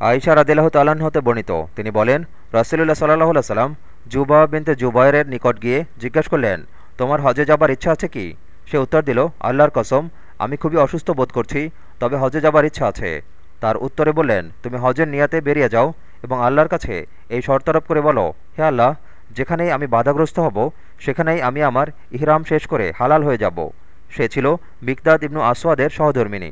আইসা রাদিল্লাহ তালান হতে বর্ণিত। তিনি বলেন রসুল্লাহ সাল্লাহ সাল্লাম জুবা বিনতে জুবাইরের নিকট গিয়ে জিজ্ঞেস করলেন, তোমার হজে যাবার ইচ্ছা আছে কি? সে উত্তর দিল, আল্লাহর কসম, আমি খুবই অসুস্থ বোধ করছি, তবে হজে যাবার ইচ্ছা আছে। তার উত্তরে বললেন, তুমি হজের নিয়াতে বেরিয়ে যাও এবং আল্লাহর কাছে এই শর্তারোপ করে বলো, হে আল্লাহ, যেখানেই আমি বাধাগ্রস্ত হব, সেখানেই আমি আমার ইহরাম শেষ করে হালাল হয়ে যাব। সে ছিল বিকদাদ ইবনু আসওয়াদের সহধর্মিনী।